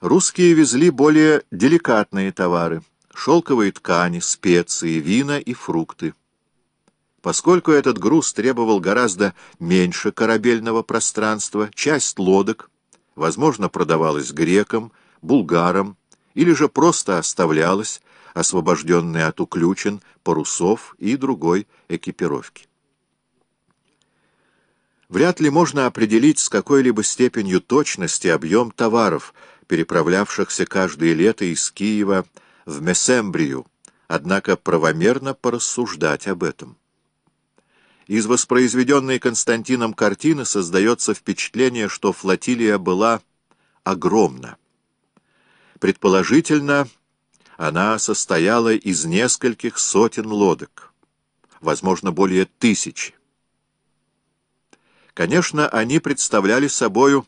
Русские везли более деликатные товары — шелковые ткани, специи, вина и фрукты. Поскольку этот груз требовал гораздо меньше корабельного пространства, часть лодок, возможно, продавалась грекам, булгарам или же просто оставлялась, освобожденная от уключен, парусов и другой экипировки. Вряд ли можно определить с какой-либо степенью точности объем товаров, переправлявшихся каждое лето из Киева в Месембрию, однако правомерно порассуждать об этом. Из воспроизведенной Константином картины создается впечатление, что флотилия была огромна. Предположительно, она состояла из нескольких сотен лодок, возможно, более тысячи. Конечно, они представляли собою,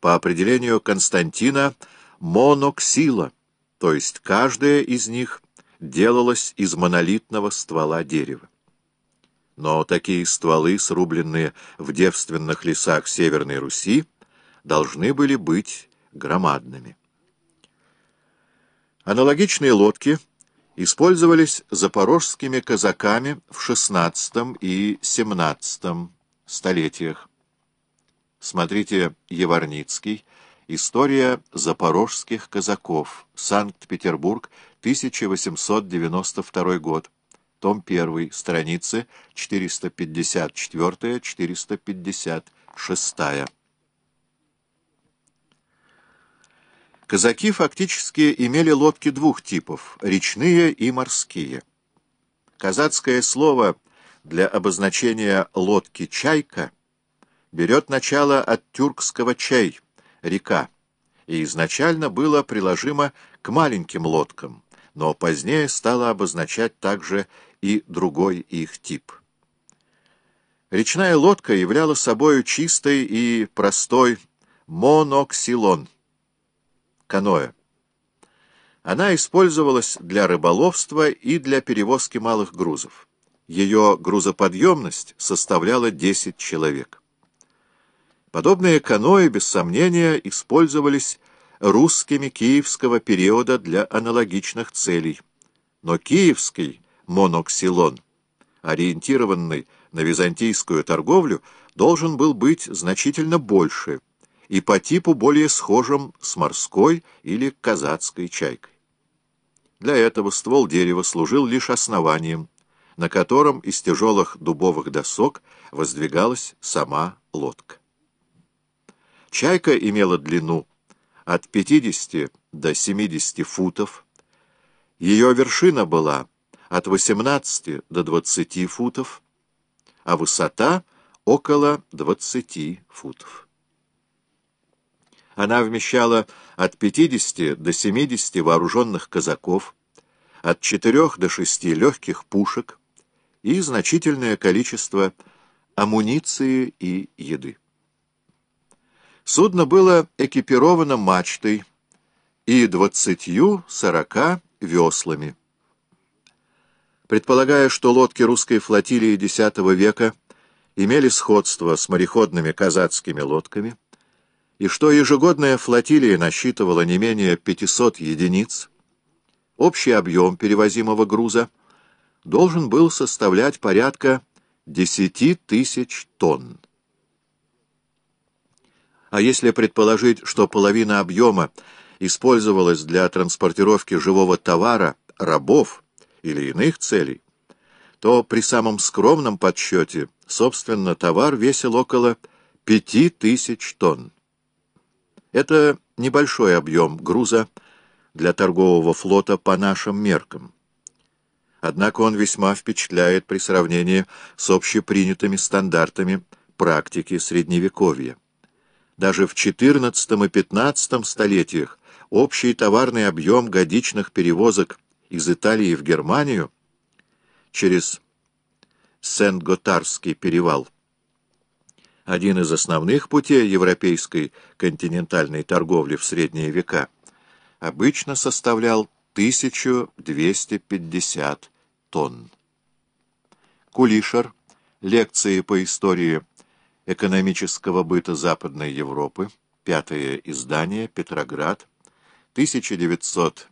по определению Константина, моноксила, то есть каждая из них делалась из монолитного ствола дерева но такие стволы, срубленные в девственных лесах Северной Руси, должны были быть громадными. Аналогичные лодки использовались запорожскими казаками в XVI и XVII столетиях. Смотрите Еварницкий. История запорожских казаков. Санкт-Петербург, 1892 год том 1, страницы 454-456. Казаки фактически имели лодки двух типов — речные и морские. Казацкое слово для обозначения лодки «чайка» берет начало от тюркского «чай» — река, и изначально было приложимо к маленьким лодкам, но позднее стало обозначать также и другой их тип. Речная лодка являла собой чистый и простой моноксилон, каноэ. Она использовалась для рыболовства и для перевозки малых грузов. Ее грузоподъемность составляла 10 человек. Подобные каноэ, без сомнения, использовались русскими киевского периода для аналогичных целей. Но киевский моноксилон, ориентированный на византийскую торговлю, должен был быть значительно больше и по типу более схожим с морской или казацкой чайкой. Для этого ствол дерева служил лишь основанием, на котором из тяжелых дубовых досок воздвигалась сама лодка. Чайка имела длину от 50 до 70 футов, ее вершина была от 18 до 20 футов, а высота около 20 футов. Она вмещала от 50 до 70 вооруженных казаков, от 4 до 6 легких пушек и значительное количество амуниции и еды. Судно было экипировано мачтой и двадцатью-сорока веслами. Предполагая, что лодки русской флотилии X века имели сходство с мореходными казацкими лодками, и что ежегодная флотилия насчитывала не менее 500 единиц, общий объем перевозимого груза должен был составлять порядка 10 тысяч тонн. А если предположить, что половина объема использовалась для транспортировки живого товара, рабов, или иных целей, то при самом скромном подсчете, собственно, товар весил около пяти тысяч тонн. Это небольшой объем груза для торгового флота по нашим меркам. Однако он весьма впечатляет при сравнении с общепринятыми стандартами практики Средневековья. Даже в XIV и XV столетиях общий товарный объем годичных перевозок из Италии в Германию через Сент-Готарский перевал. Один из основных путей европейской континентальной торговли в средние века обычно составлял 1250 тонн. Кулишер. Лекции по истории экономического быта Западной Европы. Пятое издание. Петроград. 1900